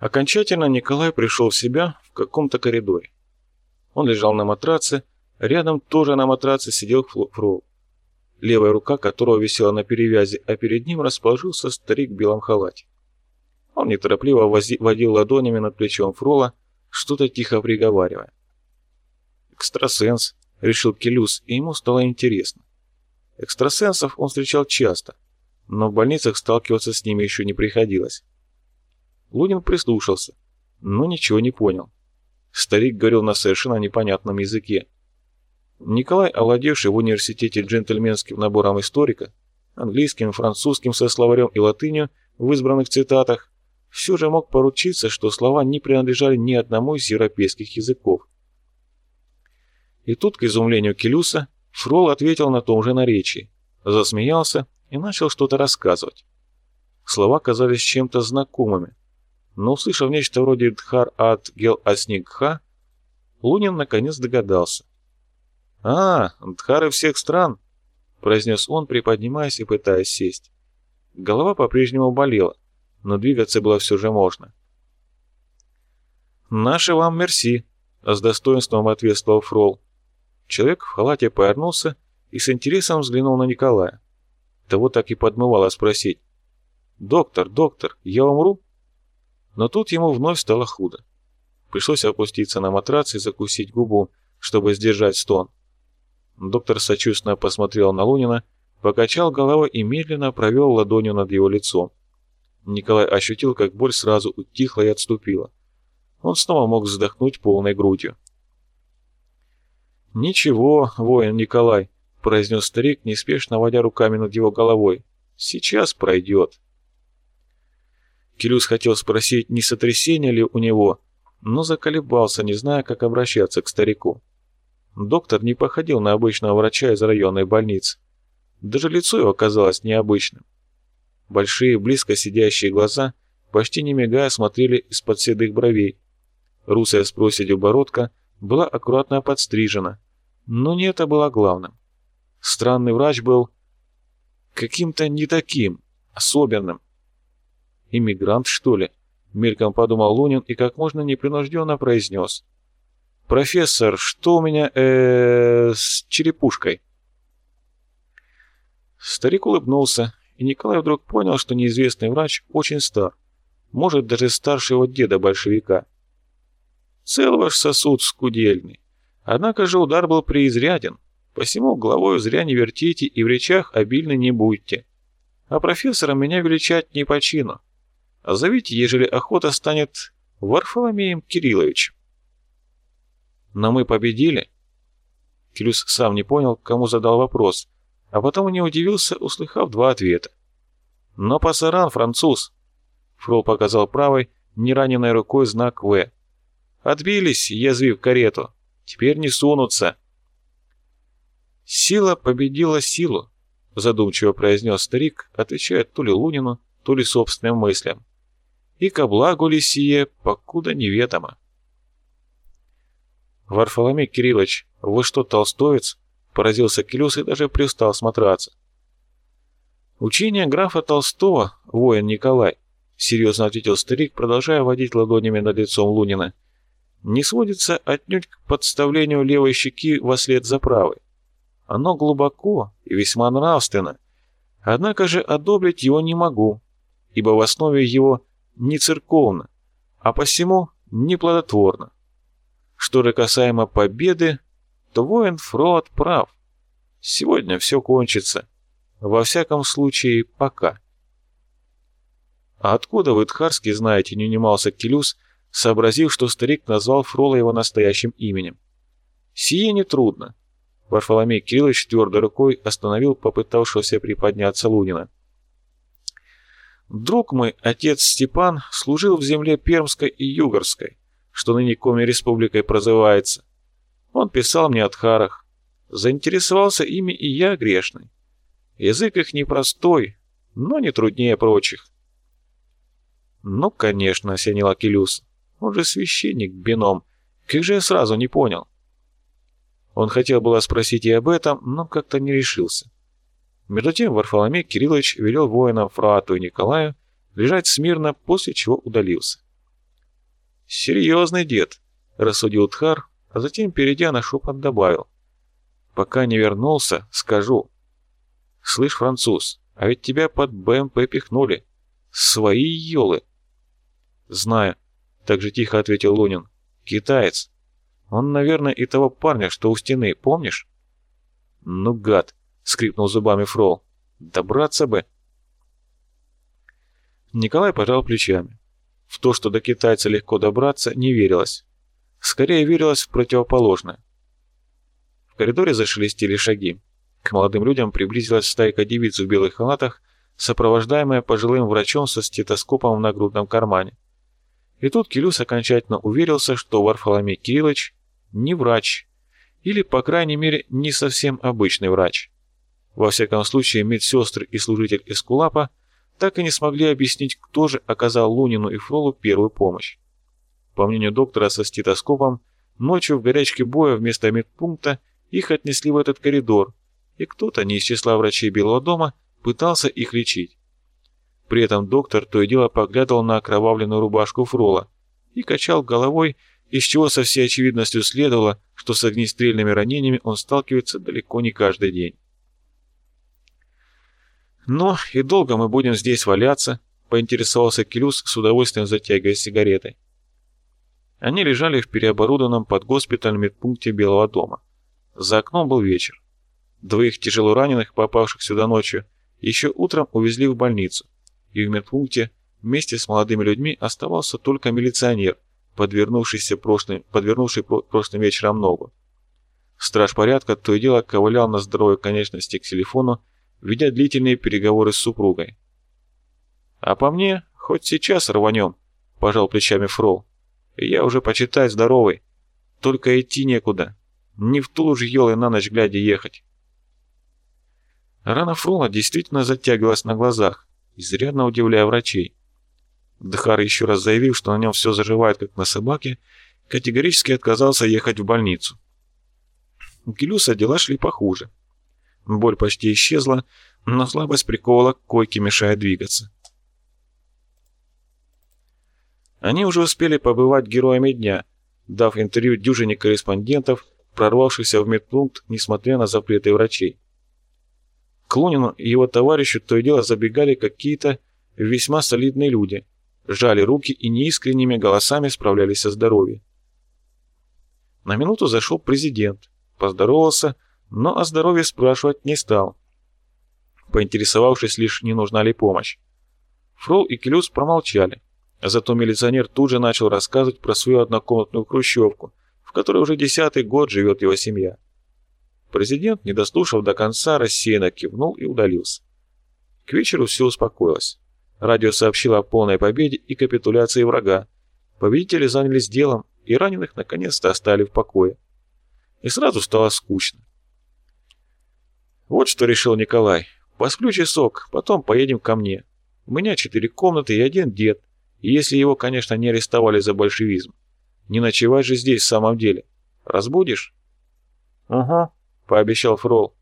Окончательно Николай пришел в себя в каком-то коридоре. Он лежал на матраце, рядом тоже на матраце сидел Фрол, левая рука которого висела на перевязи, а перед ним расположился старик в белом халате. Он неторопливо водил ладонями над плечом Фрола, что-то тихо приговаривая. «Экстрасенс», — решил Келюс, и ему стало интересно. Экстрасенсов он встречал часто, но в больницах сталкиваться с ними еще не приходилось. Лунин прислушался, но ничего не понял. Старик говорил на совершенно непонятном языке. Николай, овладевший в университете джентльменским набором историка, английским, французским со словарем и латынью в избранных цитатах, все же мог поручиться, что слова не принадлежали ни одному из европейских языков. И тут, к изумлению Келюса, Фрол ответил на том же наречии, засмеялся и начал что-то рассказывать. Слова казались чем-то знакомыми, но, услышав нечто вроде «Дхар ат гел асникха», Лунин наконец догадался. «А, Дхары всех стран!» — произнес он, приподнимаясь и пытаясь сесть. Голова по-прежнему болела, но двигаться было все же можно. «Наши вам мерси», — с достоинством ответствовал Фрол. Человек в халате повернулся и с интересом взглянул на Николая. Того так и подмывало спросить. «Доктор, доктор, я умру?» Но тут ему вновь стало худо. Пришлось опуститься на матрац и закусить губу, чтобы сдержать стон. Доктор сочувственно посмотрел на Лунина, покачал головой и медленно провел ладонью над его лицом. Николай ощутил, как боль сразу утихла и отступила. Он снова мог вздохнуть полной грудью. «Ничего, воин Николай», — произнес старик, неспешно водя руками над его головой. «Сейчас пройдет». Кирюс хотел спросить, не сотрясение ли у него, но заколебался, не зная, как обращаться к старику. Доктор не походил на обычного врача из районной больницы. Даже лицо его казалось необычным. Большие, близко сидящие глаза, почти не мигая, смотрели из-под седых бровей. Русая с проседью бородка была аккуратно подстрижена, но не это было главным. Странный врач был каким-то не таким, особенным. «Иммигрант, что ли?» — мельком подумал Лунин и как можно непринужденно произнес. «Профессор, что у меня э, с черепушкой?» Старик улыбнулся, и Николай вдруг понял, что неизвестный врач очень стар, может, даже старше его деда-большевика. Цел ваш сосуд скудельный. Однако же удар был преизряден, посему головою зря не вертите и в речах обильно не будьте. А профессором меня величать не по чину. А зовите, ежели охота станет Варфоломеем Кирилловичем. Но мы победили? Кирюс сам не понял, кому задал вопрос, а потом не удивился, услыхав два ответа. «Но пасаран, француз!» Фрол показал правой, нераненной рукой знак «В». Отбились, язвив карету. Теперь не сунутся. Сила победила силу, задумчиво произнес старик, отвечая то ли Лунину, то ли собственным мыслям. И ко благу ли сие, покуда неведомо. Варфоломей Кириллович, вы что, толстоец? Поразился Келюс и даже пристал смотраться. Учение графа Толстого, воин Николай, серьезно ответил старик, продолжая водить ладонями над лицом Лунина не сводится отнюдь к подставлению левой щеки во след за правой. Оно глубоко и весьма нравственно, однако же одобрить его не могу, ибо в основе его не церковно, а посему неплодотворно. Что же касаемо победы, то воин Фрод прав. Сегодня все кончится. Во всяком случае, пока. А откуда вы, Тхарский, знаете, не унимался Келюс, — сообразив, что старик назвал Фрола его настоящим именем. «Сие нетрудно». Варфоломей Кириллович твердой рукой остановил попытавшегося приподняться Лунина. «Друг мой, отец Степан, служил в земле Пермской и Югорской, что ныне Коми Республикой прозывается. Он писал мне о тхарах. Заинтересовался ими и я грешный. Язык их непростой, но не труднее прочих». «Ну, конечно», — осенил Акелюс. Он же священник, бином. Как же я сразу не понял? Он хотел было спросить и об этом, но как-то не решился. Между тем Варфоломей Кириллович велел воинам Фрату и Николаю лежать смирно, после чего удалился. «Серьезный дед», — рассудил Тхар, а затем, перейдя на шепот, добавил. «Пока не вернулся, скажу. Слышь, француз, а ведь тебя под БМП пихнули. Свои елы!» «Знаю», — так же тихо ответил Лунин. «Китаец. Он, наверное, и того парня, что у стены, помнишь?» «Ну, гад!» — скрипнул зубами Фрол. «Добраться бы!» Николай пожал плечами. В то, что до китайца легко добраться, не верилось. Скорее верилось в противоположное. В коридоре зашелестели шаги. К молодым людям приблизилась стайка девиц в белых халатах, сопровождаемая пожилым врачом со стетоскопом в нагрудном кармане. И тут Келюс окончательно уверился, что Варфоломей Кириллович не врач, или, по крайней мере, не совсем обычный врач. Во всяком случае, медсестры и служитель Эскулапа так и не смогли объяснить, кто же оказал Лунину и Фролу первую помощь. По мнению доктора со стетоскопом, ночью в горячке боя вместо медпункта их отнесли в этот коридор, и кто-то не из числа врачей Белого дома пытался их лечить. При этом доктор то и дело поглядывал на окровавленную рубашку Фрола и качал головой, из чего со всей очевидностью следовало, что с огнестрельными ранениями он сталкивается далеко не каждый день. «Но и долго мы будем здесь валяться?» — поинтересовался Келюс с удовольствием затягивая сигаретой. Они лежали в переоборудованном под госпиталь медпункте Белого дома. За окном был вечер. Двоих тяжело раненых, попавших сюда ночью, еще утром увезли в больницу и в медпункте вместе с молодыми людьми оставался только милиционер, подвернувшийся прошлым, подвернувший прошлым вечером ногу. Страж порядка то и дело ковылял на здоровой конечности к телефону, ведя длительные переговоры с супругой. «А по мне, хоть сейчас рванем», — пожал плечами Фрол. «Я уже, почитай, здоровый. Только идти некуда. Не в ту же елы на ночь глядя ехать». Рана Фрола действительно затягивалась на глазах, изрядно удивляя врачей. Дхар еще раз заявив, что на нем все заживает, как на собаке, категорически отказался ехать в больницу. У Келюса дела шли похуже. Боль почти исчезла, но слабость приковала к койке, мешая двигаться. Они уже успели побывать героями дня, дав интервью дюжине корреспондентов, прорвавшихся в медпункт, несмотря на запреты врачей. К Лунину и его товарищу то и дело забегали какие-то весьма солидные люди, жали руки и неискренними голосами справлялись о здоровье. На минуту зашел президент, поздоровался, но о здоровье спрашивать не стал, поинтересовавшись лишь, не нужна ли помощь. Фрол и Келюс промолчали, а зато милиционер тут же начал рассказывать про свою однокомнатную хрущевку, в которой уже десятый год живет его семья. Президент, не дослушав до конца, рассеянно кивнул и удалился. К вечеру все успокоилось. Радио сообщило о полной победе и капитуляции врага. Победители занялись делом, и раненых наконец-то оставили в покое. И сразу стало скучно. Вот что решил Николай. Посплю часок, потом поедем ко мне. У меня четыре комнаты и один дед. И если его, конечно, не арестовали за большевизм. Не ночевать же здесь в самом деле. Разбудишь? Угу пообещал Фрол.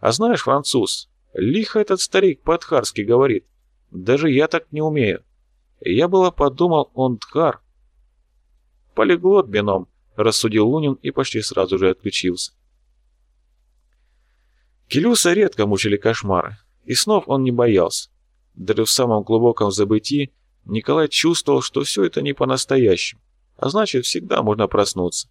«А знаешь, француз, лихо этот старик по-тхарски говорит. Даже я так не умею. Я было подумал, он тхар». «Полиглот, бином», — рассудил Лунин и почти сразу же отключился. Келюса редко мучили кошмары, и снов он не боялся. Даже в самом глубоком забытии Николай чувствовал, что все это не по-настоящему, а значит, всегда можно проснуться.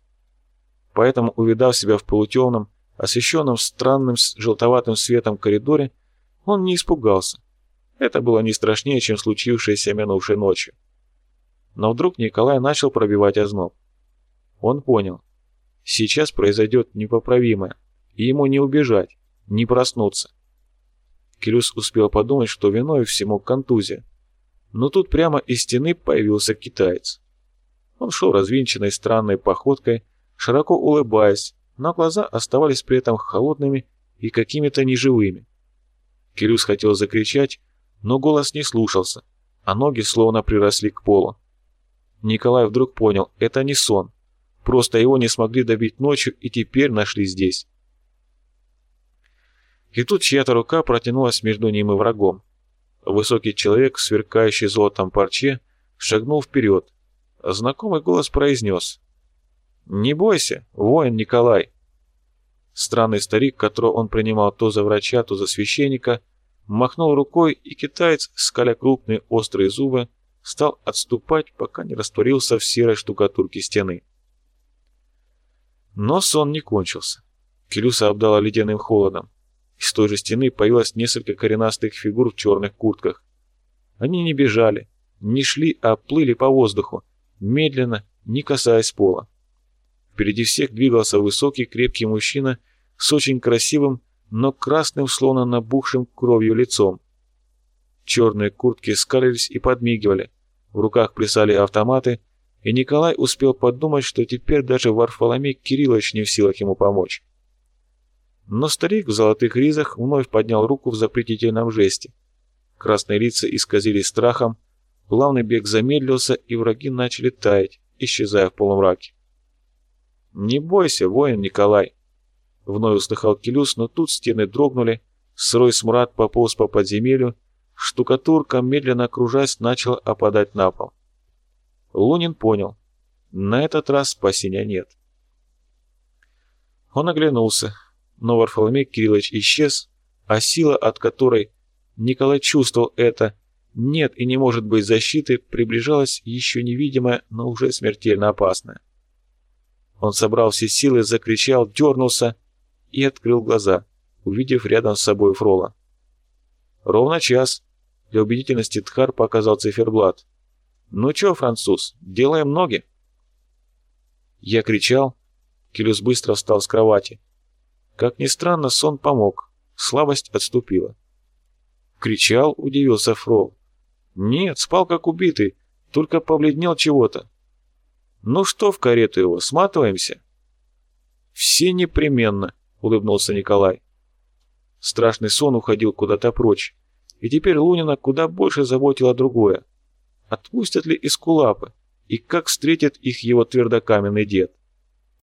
Поэтому, увидав себя в полутемном, освещенном странным желтоватым светом коридоре, он не испугался. Это было не страшнее, чем случившееся минувшей ночью. Но вдруг Николай начал пробивать озноб. Он понял. Сейчас произойдет непоправимое, и ему не убежать, не проснуться. Келюс успел подумать, что виной всему контузия. Но тут прямо из стены появился китаец. Он шел развинченной странной походкой, широко улыбаясь, но глаза оставались при этом холодными и какими-то неживыми. Кирюс хотел закричать, но голос не слушался, а ноги словно приросли к полу. Николай вдруг понял, это не сон. Просто его не смогли добить ночью и теперь нашли здесь. И тут чья-то рука протянулась между ним и врагом. Высокий человек, сверкающий золотом парче, шагнул вперед. знакомый голос произнес «Не бойся, воин Николай». Странный старик, которого он принимал то за врача, то за священника, махнул рукой, и китаец, скаля крупные острые зубы, стал отступать, пока не растворился в серой штукатурке стены. Но сон не кончился. Келюса обдала ледяным холодом. Из той же стены появилось несколько коренастых фигур в черных куртках. Они не бежали, не шли, а плыли по воздуху, медленно, не касаясь пола. Впереди всех двигался высокий, крепкий мужчина с очень красивым, но красным, словно набухшим кровью лицом. Черные куртки скалились и подмигивали, в руках плясали автоматы, и Николай успел подумать, что теперь даже Варфоломей Кириллович не в силах ему помочь. Но старик в золотых ризах вновь поднял руку в запретительном жесте. Красные лица исказились страхом, плавный бег замедлился, и враги начали таять, исчезая в полумраке. «Не бойся, воин Николай!» Вновь услыхал Келюс, но тут стены дрогнули, сырой смрад пополз по подземелью, штукатурка, медленно окружаясь, начала опадать на пол. Лунин понял. На этот раз спасения нет. Он оглянулся, но Варфоломей Кириллович исчез, а сила, от которой Николай чувствовал это, нет и не может быть защиты, приближалась еще невидимая, но уже смертельно опасная. Он собрал все силы, закричал, дернулся и открыл глаза, увидев рядом с собой Фрола. Ровно час. Для убедительности Тхар показал циферблат. «Ну чё, француз, делаем ноги?» Я кричал. Келюс быстро встал с кровати. Как ни странно, сон помог. Слабость отступила. Кричал, удивился Фрол. Нет, спал как убитый, только побледнел чего-то. Ну что в карету его, сматываемся? Все непременно, улыбнулся Николай. Страшный сон уходил куда-то прочь, и теперь Лунина куда больше заботило другое. Отпустят ли Искулапы, и как встретит их его твердокаменный дед?